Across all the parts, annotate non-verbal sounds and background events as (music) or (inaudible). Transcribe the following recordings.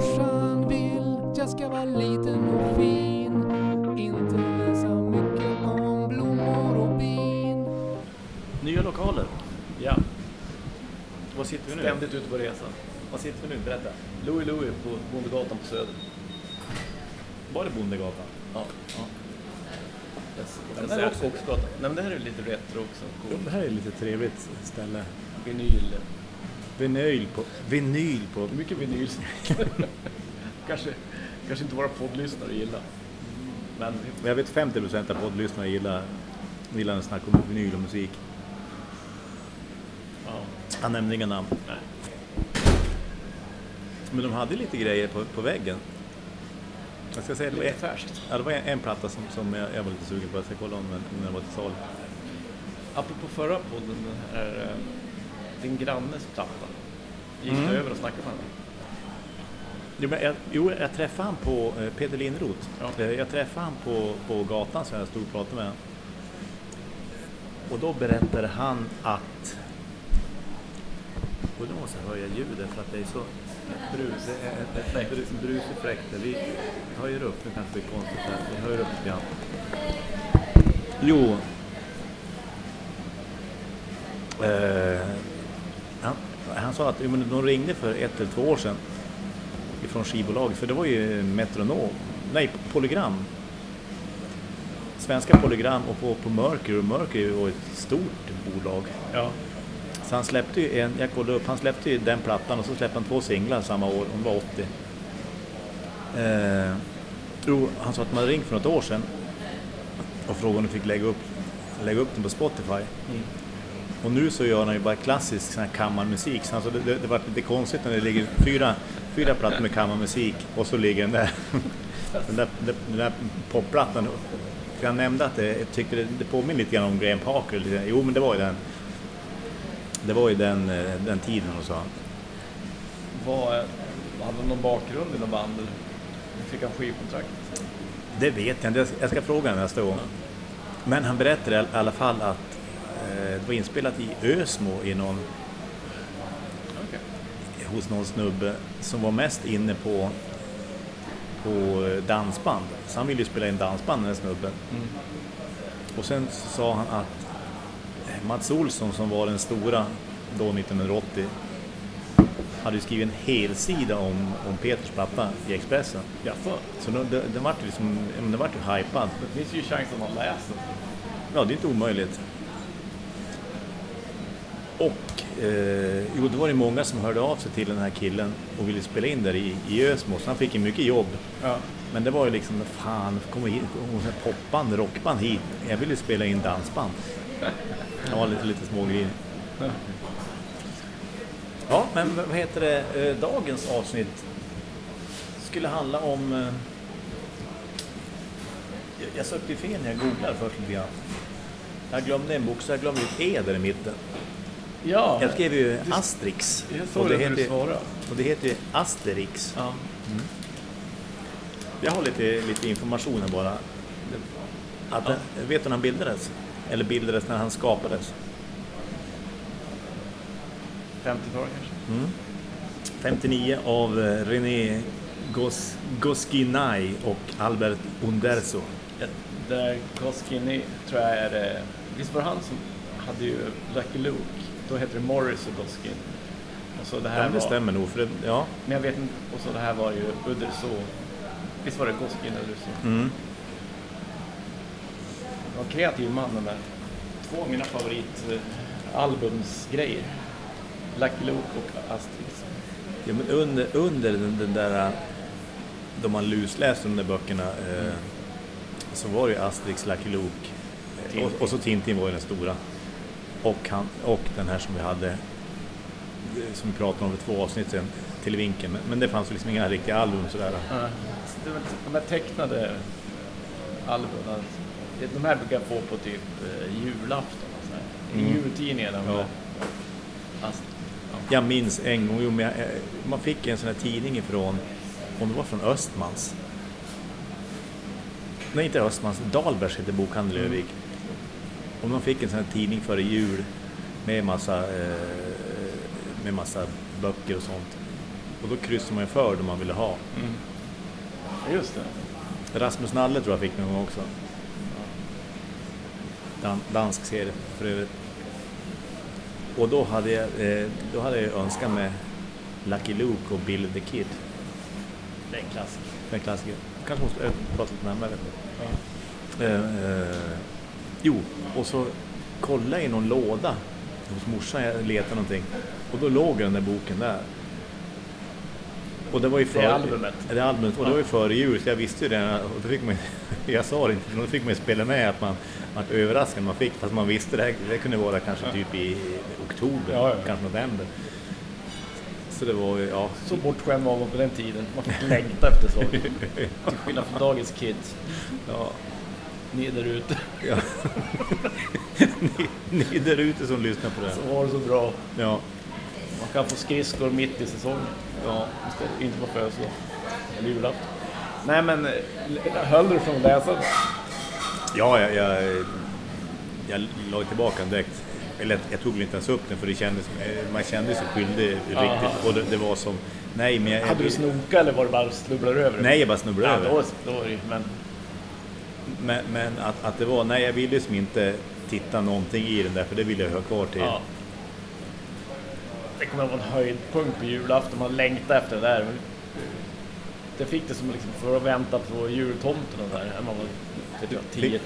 Morsan vill att jag ska vara liten och fin Inte läsa mycket om blommor och bin Nya lokaler. Ja, Var sitter vi nu? ständigt ute på resa. Var sitter vi nu? Berätta. Louie Louie på Bondegatan på Söder. Var det Bondegatan? Ja. Ja. Yes. Den här också. Skogsgatan. Nej men det här är lite retro också. Jo, Cool. det här är lite trevligt ställe. Vinyl. Vinyl på... Vinyl på... Mycket vinyl. (laughs) kanske, kanske inte våra poddlyssnare gillar. Men Jag vet 50% av poddlyssnarna gillar, gillar en snack om vinyl och musik. ja, Han nämnde inga namn. nej. Men de hade lite grejer på, på väggen. Jag ska säga, det var en, färskt. ja, det var en, en platta som, som jag, jag var lite sugen på. Jag ska kolla om den, om den var till salu. Apropå förra podden, den här, eh, din grannes platta. Gick Mm. du över och snackade med honom? Jo, men jag, jo, jag träffade han på eh, Peter Lindroth. Ja. Eh, Jag träffade han på, på gatan så jag stod och pratade med honom. Och då berättade han att... Och då måste jag höja ljudet för att det är så... Brus, det är ett, brus, brusigt fräckt. Vi höjer upp, nu kanske det blir konstigt här. Vi höjer upp lite grann. Jo. Eh, han sa att de ringde för ett eller två år sedan ifrån skivbolaget, för det var ju Metronom, nej Polygram. Svenska Polygram och på, på Mercury, och Mercury var ett stort bolag. Ja. Så han släppte ju en, jag kollade upp, han släppte ju den plattan och så släppte han två singlar samma år, hon var 80. Eh, jo, han sa att man ringt för något år sedan och frågade om de fick lägga upp, lägga upp den på Spotify. Mm. Och nu så gör han ju bara klassisk sån här kammarmusik. Så alltså det, det, det var lite konstigt när det ligger fyra, fyra plattor med kammarmusik och så ligger den där, (laughs) den där, den där popplattan. För jag nämnde att det, jag tyckte det, det påminner lite grann om Graham Parker. Jo men det var ju den, det var ju den, eh, den tiden och så. Vad, hade han någon bakgrund i någon band? Fick han skivkontrakt? Det vet jag inte, jag ska fråga honom nästa gång. Men han berättade i all- i alla fall att det var inspelat i Ösmo i någon Okej. hos någon snubbe som var mest inne på, på eh, dansband. Så han ville ju spela in dansband den här snubben. Mm. Och sen sa han att eh, Mats Olsson som var den stora då 1980 hade ju skrivit en helsida om, om Peters platta i Expressen. Jaså? Så då- den, den vart ju liksom, den vart ju hypad. Det finns ju chans att man läser den. Ja, det är inte omöjligt. Och eh, jo, då var det många som hörde av sig till den här killen och ville spela in där i, i Ösmo, så han fick ju mycket jobb. Ja. Men det var ju liksom, fan, kommer hit, här popband, rockband hit. Jag ville spela in dansband. Ja, lite, lite smågrejer. Ja, men vad heter det, eh, dagens avsnitt skulle handla om... eh, jag- Jag sökte fel när jag googlade först lite grann. Jag glömde en bokstav, jag glömde ett E där i mitten. Ja, Jag skrev ju Asterix. jag och det heter du svarade. Och det heter ju Asterix. Ja. Jag har lite, lite information här bara. Att, Ja. den- Vet du när han bildades? Eller bildades när han skapades? 50-tal kanske? 59 av eh, René Gos, Goscinny och Albert Underso. Där Goscinny tror jag är... eh, Visst var det han som hade ju Lucky Luke? Då heter det Morris och Goskin. Och så det här Ja, det var, stämmer nog. För det, ja. Men jag vet inte, och så det här var ju Uderso. Visst var det Goskin eller så? Mm. En kreativ man den där. Två av mina favoritalbumsgrejer. Lucky Luke och Asterix. Ja, men under, under den, den där, då man lusläste de där böckerna, eh, så var det ju Asterix, Lucky Luke eh, och, och så Tintin var ju den stora. Och, han, och den här som vi hade, eh, som vi pratade om för två avsnitt sedan, till vinkeln. Men, det fanns liksom inga riktiga album sådär. Ja, det var de här tecknade albumen. De här brukar jag få på typ eh, julafton. I Mm. jultidningen. Ja. Ast- ja. Jag minns en gång, jo, jag, eh, man fick en sån här tidning ifrån, om det var från Östmans. Nej, inte Östmans, Dahlbergs hette bokhandel i Mm. Övik. Och man fick en sån här tidning före jul med massa, eh, med massa böcker och sånt. Och då kryssade man ju för det man ville ha. Just det. Rasmus Nalle tror jag fick någon gång också. Dan, dansk serie för övrigt. Och då hade jag, eh, då hade jag önskat med Lucky Luke och Bill the Kid. Det är en klassiker. Den klassiker. Kanske måste jag prata lite närmare. Ja. Eh, eh, jo, och så kollade jag i någon låda hos morsan, jag letade någonting. Och då låg den där boken där. Och det var ju för, albumet? Det albumet, och det var ju före jul, så jag visste ju det. Och då fick man, (laughs) jag sa det inte, men då fick man ju spela med att man att överraskad man fick, fast man visste det. här- Det kunde vara kanske typ i oktober, Ja, ja. kanske november. Så det var ja. Så bortskämd var man på den tiden. Man fick längta efter sånt. (laughs) Till skillnad från dagens kids. ja. Ni där ute. ja. (laughs) ni, ni där ute som lyssnar på det. här. Så var det så bra. Ja. Man kan få skridskor mitt i säsongen. Ja, istället, inte på födelsedag. Eller julafton. Nej men, eh, höll du från att läsa det? Ja, jag, jag, jag la tillbaka den direkt. Eller jag tog väl inte ens upp den för det kändes, eh, man kände sig skyldig Aha. riktigt. Och det, det var som, nej men jag... Hade du snoka eller var det bara snubblar över? Nej, jag bara snubblade Ja, över. då, då men Men, men att, att det var, nej jag ville som inte titta någonting i den där för det ville jag ha kvar till. ja. Det kommer att vara en höjdpunkt på julafton. Man längtar efter det där. Det fick det som liksom för att vänta på jultomten och där. Man var typ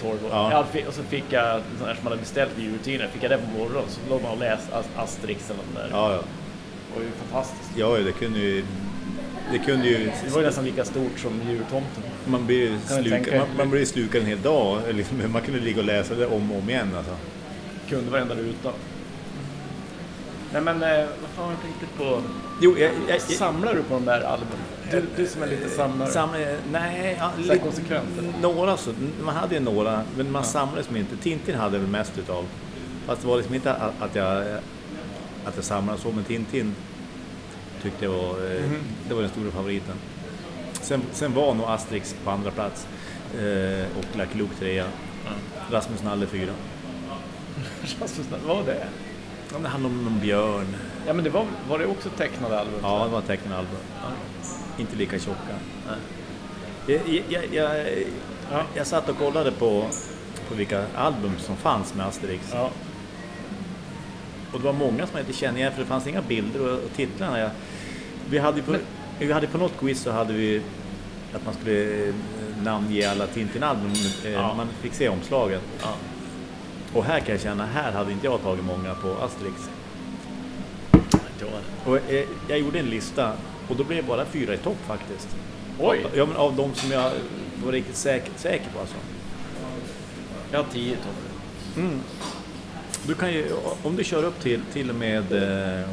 10-12 år. Ja. Ja. och så fick jag, som man hade beställt vid jultiden, fick jag det på morgonen. Så låg man och läste As- Asterix eller där. Ja, ja. Det var ju fantastiskt. Ja, det kunde ju... Det kunde ju... Det var ju nästan lika stort som jultomten. Man blir du slukad, man, man blir slukad en hel dag. Liksom, man kunde ligga och läsa det om och om igen alltså. Kunde varenda ruta. Nej men, eh, vad fan jag tänkte på? Jo, jag... jag, jag Samlar du på de där albumen? Du, du som är lite samlare. Sam, nej, ja, lite- konsekvent? Några så, man hade ju några, men man samlades som inte. Tintin hade jag väl mest utav. Fast det var liksom inte att, att jag att jag samlade så, men Tintin tyckte jag var, eh, Mhm. det var den stora favoriten. Sen, sen var nog Asterix på andra plats eh, och Lucky Luke trea. Rasmus Nalle fyra. (laughs) Rasmus, vad var det? Ja, Det handlade om någon björn. Ja men det var, var det också tecknade album? Ja, det var tecknade album. Inte lika tjocka. Jag, jag, jag, Ja. jag satt och kollade på, på vilka album som fanns med Asterix. Ja. Och det var många som jag inte kände igen för det fanns inga bilder och, och titlarna. Jag, vi, hade på, vi hade på något quiz så hade vi att man skulle eh, namnge alla Tintin-album. Eh, Ja. Man fick se omslagen. ja. Och här kan jag känna, här hade inte jag tagit många på Asterix. Och eh, jag gjorde en lista och då blev det bara fyra i topp faktiskt. Oj! Ja, men av de som jag var riktigt säker, säker på alltså. Jag har tio Tobbe. Du kan ju, om du kör upp till, till och med eh,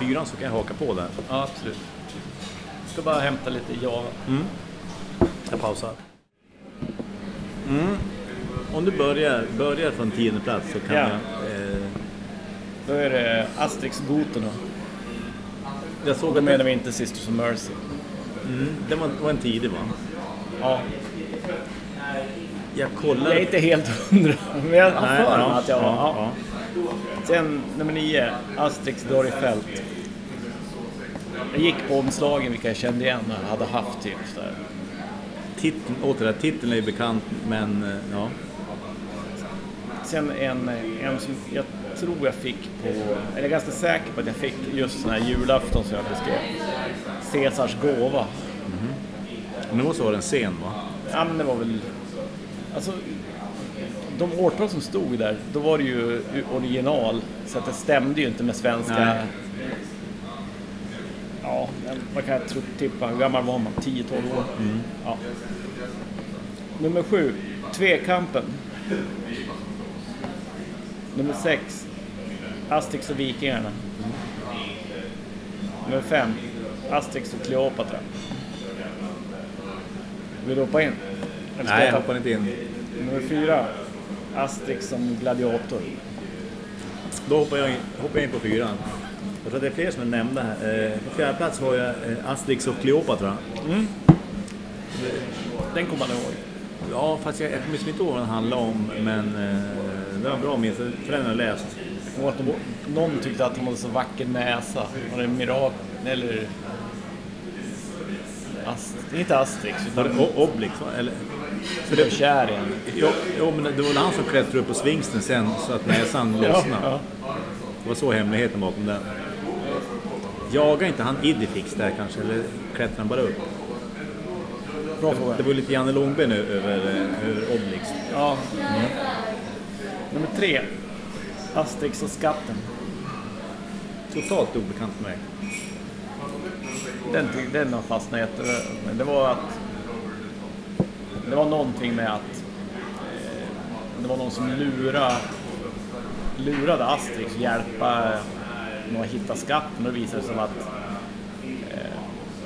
fyran så kan jag haka på där. Ja absolut. Ska bara hämta lite Java. Jag pausar. Mm. Om du börjar, börjar från tionde plats så kan Ja. jag... Eh, Då är det Asterix Goterna. jag såg Då menar vi inte Sisters of Mercy. mm, den var, var en tidig va? Ja. Jag Jag kollade... är inte helt hundra, men jag har för mig att jag var... ja, Ja. Sen nummer nio, Asterix fält. Jag gick på omslagen vilka jag kände igen och hade haft typ sådär. Titeln, återigen, titeln är ju bekant men eh, ja. Sen en, en som jag tror jag fick på, eller jag är ganska säker på att jag fick just sån här julafton som jag beskrev. Caesars gåva. Men det måste vara en scen va? Ja men det var väl, alltså de årtal som stod där, då var det ju original. Så att det stämde ju inte med svenska. Nej. Ja, vad kan jag tippa? Hur gammal var man? 10-12 år? Ja. Nummer sju, Tvekampen. Nummer sex, Asterix och Vikingarna. Nummer fem, Asterix och Kleopatra. Vill du hoppa in? Eller Nej, jag hoppar inte in. Nummer fyra, Asterix som gladiator. Då hoppar jag in, hoppar jag in på fyran. Jag tror det är fler som är nämnda här. Eh, på fjärde plats har jag eh, Asterix och Kleopatra. Den kommer man ihåg. Ja, fast jag, jag kommer inte ihåg vad den handlade om, men eh, det var bra minst, för den har jag läst. Och att de, någon tyckte att de hade så vacker näsa. Var det Mirakel eller Det är inte Asterix, Var det utan Obelix? Eller? för det är kär igen. Jo, jo, men det var väl han som klättrade upp på svingsten sen så att näsan lossnade. ja. Det var så hemligheten bakom den. Jagar inte han Idifix där kanske, eller klättrar han bara upp? Bra fråga. Det var lite Janne Långben ö- över, eh, över Obelix. Ja. Nummer tre. Asterix och skatten. Totalt obekant för mig. Den, den har fastnat jättebra. Men det var att... Det var någonting med att... Eh, det var någon som lurade, lurade Asterix att hjälpa någon att hitta skatten. Och det visade sig som att... Eh,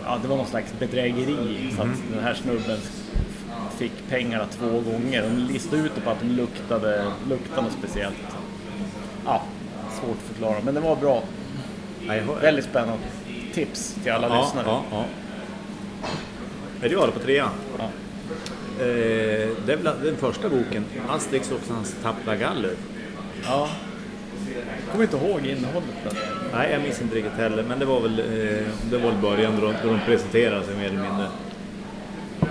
ja, det var någon slags bedrägeri. Så att den här snubben fick pengarna två gånger. De listade ut det på att de luktade, luktade något speciellt. Ja, svårt att förklara. Men det var bra. Väldigt spännande. Tips till alla ja, lyssnare. Ja, ja. Är det då på trean? Ja. Eh, det är väl den första boken, Asterix och hans tappra galler. Ja. Jag kommer inte ihåg innehållet. Men... Nej, jag minns inte riktigt heller, men det var väl, eh, det var väl början då, de presenterade sig mer eller mindre.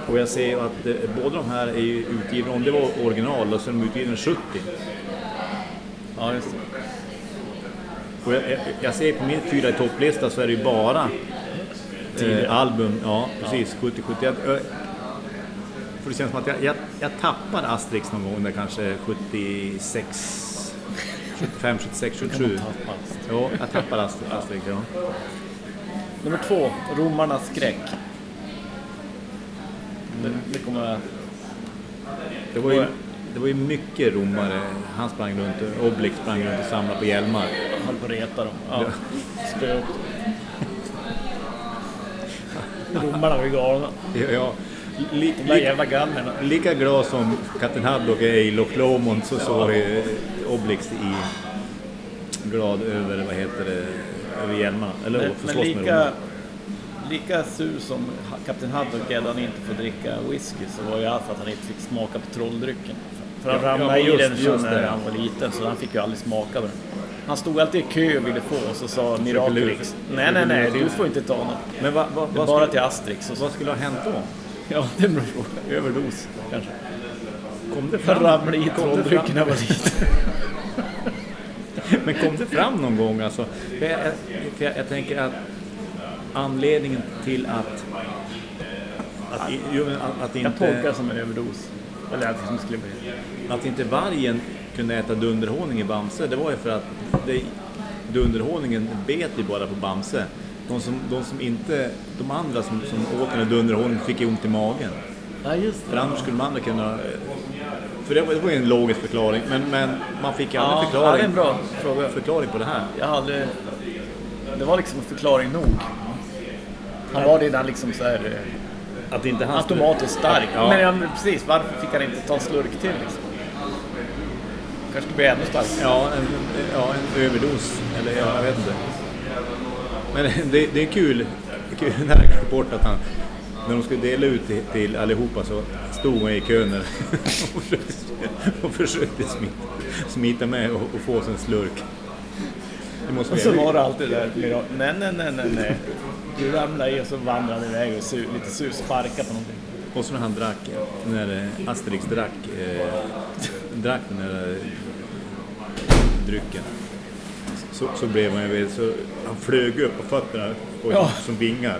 Och jag ser att eh, båda de här är ju utgivna, om det var original, och så är de utgivna 70. Ja, just det. Och jag, jag, jag ser på min fyra i topplista så är det ju bara eh, album, ja precis, 70-70. Jag, jag, för det känns som att jag, jag, jag tappar Asterix någon gång där kanske 76, 75, 76, 77. tappa. Ja, jag tappar Asterix, ja. Nummer två, Romarnas skräck. Det, det kommer... Det var ju, det var ju mycket romare. Han sprang runt, Obelix sprang runt och samlade på hjälmar. höll på att reta dem. Ja. Spö upp dem. Romarna var ju galna. Ja, ja. Li, De där li, jävla gallerna. lika glad som Kapten Haddock är i Loch Lomond så, så var ju Obelix i glad över, vad heter det, över hjälmarna. Eller Men, få men slåss med lika, romarna. lika sur som Kapten Haddock är att han inte får dricka whisky så var ju allt att han inte fick smaka på trolldrycken. För han Ja, ja, ramlade i den just när han var liten så han fick ju aldrig smaka på den. Han stod alltid i kö och ville få och så sa Miraculix Nej, nej, nej, du får inte ta något. Men Det är vad, bara skulle, till Asterix. Och så. vad skulle ha hänt då? Ja, (laughs) det är en bra fråga. Överdos kanske. Kom det fram, kom det trolldrycken när han var liten. (laughs) men kom det fram någon gång alltså? För jag, för jag, jag tänker att anledningen till att att, jo, men att, att Jag inte... tolkar det som en överdos. Eller att det som skulle bli. Att inte vargen kunde äta dunderhonung i Bamse, det var ju för att det, dunderhonungen bet ju bara på Bamse. De som, de som inte, de andra som, som åt den här dunderhonungen fick ju ont i magen. Ja, just För annars skulle de andra kunna... För det var, det ju en logisk förklaring, men, men man fick ju aldrig Ja, ja, förklaring, det är en bra fråga. förklaring på det här. Jag hade... Det var liksom en förklaring nog. Han var redan liksom så här eh, Att inte han automatiskt stark. Ja. Men ja, men precis, varför fick han inte ta en slurk till liksom? Kanske skulle bli ännu starkare. Ja, en, ja, en överdos. Eller ja, jag vet inte. Men det, det är kul, kul när jag glömde bort att han, när de skulle dela ut till, till allihopa så stod han i kön (laughs) och försökte, och försökte smita, smita med och, och få sig en slurk. Och så var det alltid där, nej, nej, nej, nej, nej. Du ramlade i och så vandrade han iväg och su, lite sur, sparkade på någonting. Och så när han drack, när eh, Asterix drack, eh, drack den där eh, drycken. Så, så blev han ju, så han flög upp på fötterna och, Ja. som vingar.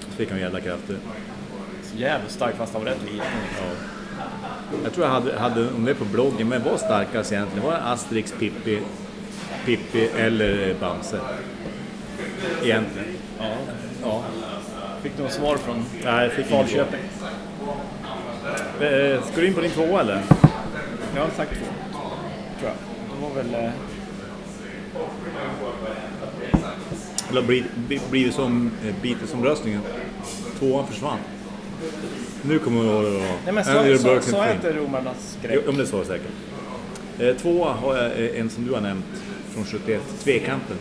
Så fick han jävla krafter. Jävligt stark fast han var rätt liten. Ja. Jag tror jag hade, hade om det är på bloggen, men vad starkast egentligen? Var det Asterix, Pippi, Pippi eller Bamse? Egentligen. Ja. Ja. Fick du något svar från Nej, jag fick Falköping? Eh, Ska du in på din tvåa eller? Jag har sagt två. Tror jag. Det var väl... eh, Eller blir det blivit som eh, Beatles-omröstningen? Tvåan försvann. Nu kommer jag ihåg det var. Nej men sa, sa, Burke sa jag Thing. inte romarnas Jo, skräck? om det så säkert. Eh, tvåa har jag eh, en som du har nämnt från 71, Tvekampen.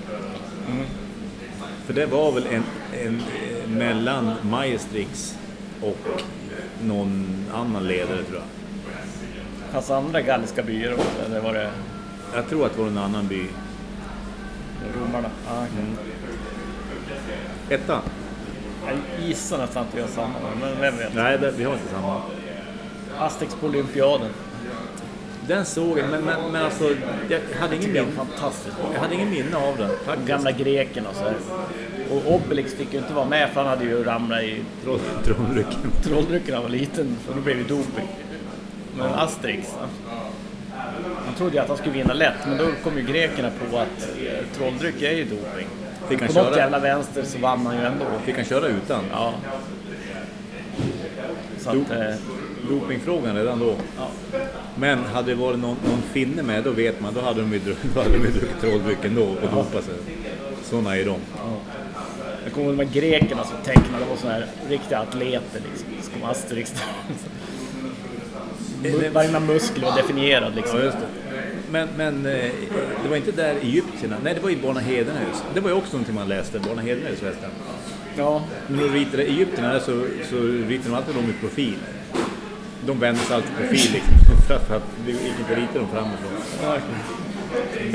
Mm. För det var väl en, en eh, mellan Maestrix och någon annan ledare tror jag. Fanns andra galliska byar också? Eller var det Jag tror att det var en annan by. romarna? Ah, okej. Etta. Jag gissar nästan att vi har samma, men vem vet? Nej, det, vi har inte samma. Asterix på Olympiaden. Den såg jag, men, men, men alltså, jag hade ingen minne, fantastiskt. jag hade ingen minne av den. De Faktiskt. gamla grekerna och så här. Och Obelix fick ju inte vara med för han hade ju ramlat i Troll- Trollrycken. när han var liten, för då blev det doping. Men Asterix, han, trodde ju att han skulle vinna lätt, men då kom ju grekerna på att eh, trolldryck är ju doping. Fick han På något köra? jävla vänster så vann han ju ändå. Fick han köra utan? Ja. Så att, eh, Dopingfrågan redan då. ja. Men hade det varit någon, någon finne med, då vet man, då hade de ju (laughs) då hade de ju druckit trolldrycken då och dopat sig. Sådana är de. Jag kommer ihåg de här grekerna som tecknade, det var sådana här riktiga atleter liksom, som Asterix. (laughs) Varenda muskel var definierad liksom. Ja. Men, men eh, det var inte där Egyptierna, nej det var i Barna Hedenhus. Det var ju också någonting man läste, Barna Hedenhus förresten. Ja, När de ritade Egyptierna så, så ritade de alltid dem i profil. De vände sig alltid i profil liksom, (laughs) för att, det gick inte att rita dem framifrån.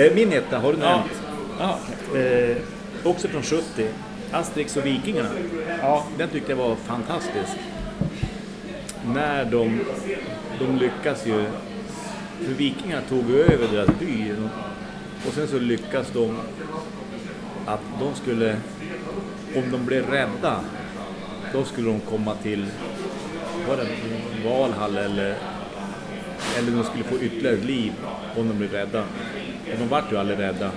Eh, Min etta har du ja. nämnt. ja. Eh, också från 70. Asterix och Vikingarna. ja. Den tyckte jag var fantastisk. När de, de lyckas ju... För vikingarna tog över deras by och sen så lyckas de att de skulle, om de blev rädda, då skulle de komma till, var det Valhall eller, eller de skulle få ytterligare ett liv om de blev rädda. Och de vart ju aldrig rädda.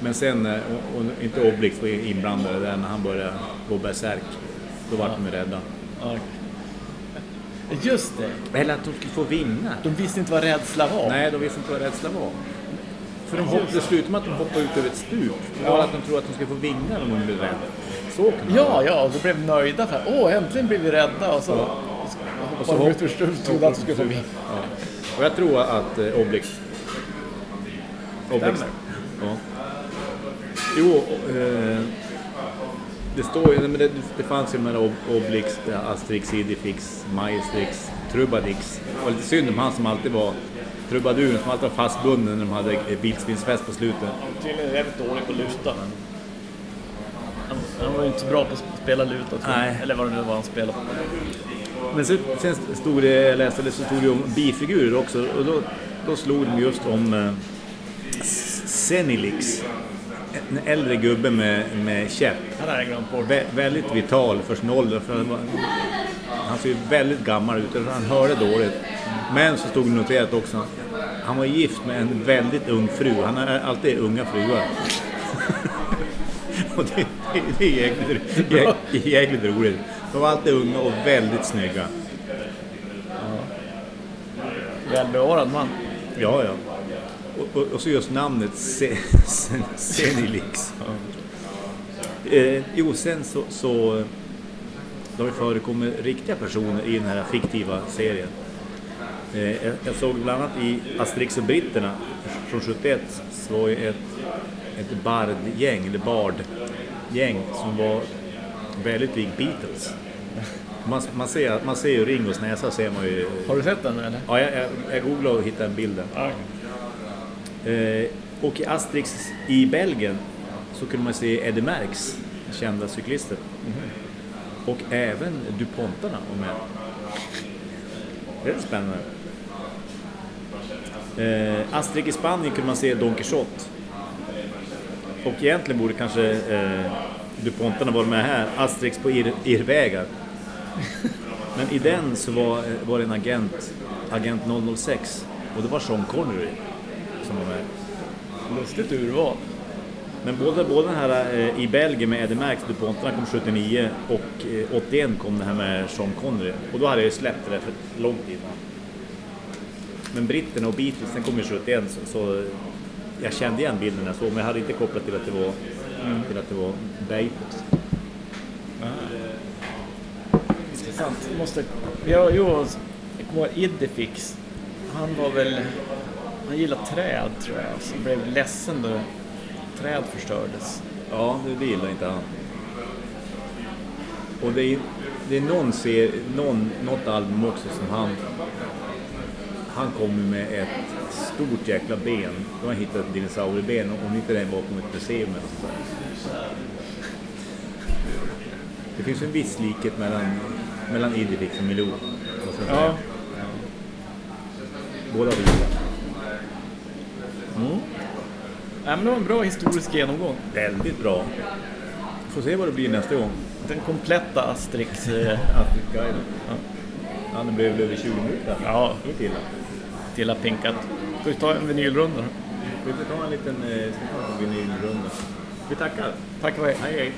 Men sen, och, och inte Obelix var inblandad där när han började gå bärsärk, då vart de ju rädda ja. Just det, Eller att de skulle få vingar. de visste inte vad rädsla var. Nej, de visste inte vad rädsla var. För de hopp, det slutade med att de hoppade ut över ett stup. Det var att de trodde att de skulle få vingar om de blev rädda. Så kan Ja, vara. ja, och då blev nöjda för åh, äntligen blev vi rädda. Och så, och Och så hoppade de ut ur stup trodde att de skulle få vinna. Ja. Och jag tror att eh, Obelix... Obelix. Ja. Jo, eh, det står ju, men det, det fanns ju med Ob- Obelix, eh, Asterix, Idifix, Maestrix, Trubadix. Det var lite synd om han som alltid var trubaduren som alltid var fastbunden när de hade vildsvinsfest på slutet. Tydligen jävligt dålig på luta, men... Han, han var ju inte så bra på att spela luta. Nej. Eller vad det nu var han spelade på. Men sen, sen stod det, jag läste det, så stod det om bifigurer också och då, då slog de just om eh, Senilix. En äldre gubbe med, med käpp. Han hade jag glömt bort. Vä, väldigt vital för sin ålder. För han, var, han ser ju väldigt gammal ut, han hörde dåligt. Men så stod det noterat också, han var gift med en väldigt ung fru. Han har alltid unga fruar. (laughs) och det, det är jäkligt, jä- jäkligt roligt. De var alltid unga och väldigt snygga. Välbevarad man. Ja, ja. Och, och, och så just namnet Se- Se- Senilix. Eh, jo, sen så, så det har förekommit riktiga personer i den här fiktiva serien. Eh, jag, såg bland annat i Asterix och britterna från 71 så var ju ett, ett bardgäng, eller bardgäng som var väldigt lik Beatles. Man, man, ser, man ser ju Ringos näsa ser man ju. Har du sett den eller? Ja, jag, jag, jag googlade och hittade en bild där. Ja. Eh, och i Asterix i Belgien så kunde man se Eddie Merckx, kända cyklister. Och även DuPontarna var med. Det är spännande. Eh, Asterix i Spanien kunde man se Don Quixote. Och egentligen borde kanske eh, DuPontarna vara med här. Asterix på ir, irrvägar. (laughs) Men i den så var, var det en agent, agent 006. Och det var Sean Connery som var med. Lustigt urval. Men både, både den här eh, i Belgien med Eddie Merckx, DuPontarna kom 79 och eh, 81 kom det här med Sean Connery. Och då hade jag ju släppt det där för lång tid. Men britterna och Beatles, den kom ju 71 så, så jag kände igen bilden när jag såg men jag hade inte kopplat till att det var, till att det var Beatles. Intressant. Måste... Ja, jo, Idefix. Han var väl... Han gillade träd tror jag, så blev ledsen då träd förstördes. Ja, det, gillar inte han. Och det är, det är någon, ser, någon, något album också som han han kommer med ett stort jäkla ben. De har hittat ett dinosaurieben om inte det var på ett museum eller sånt där. Det finns en viss likhet mellan, mellan Idefix och Milou. Ja. Båda var gilla. ja men det var en bra historisk genomgång. Väldigt bra. Får se vad det blir nästa gång. Den kompletta Asterix... eh, (laughs) Afrikguiden. Ja. Ja, den blev över 20 minuter. Ja, Inte illa. till har pinkat. Ska vi ta en vinylrunda då? Vi får ta en liten eh, vinylrunda. Vi tackar. Tack och hej. Hej hej.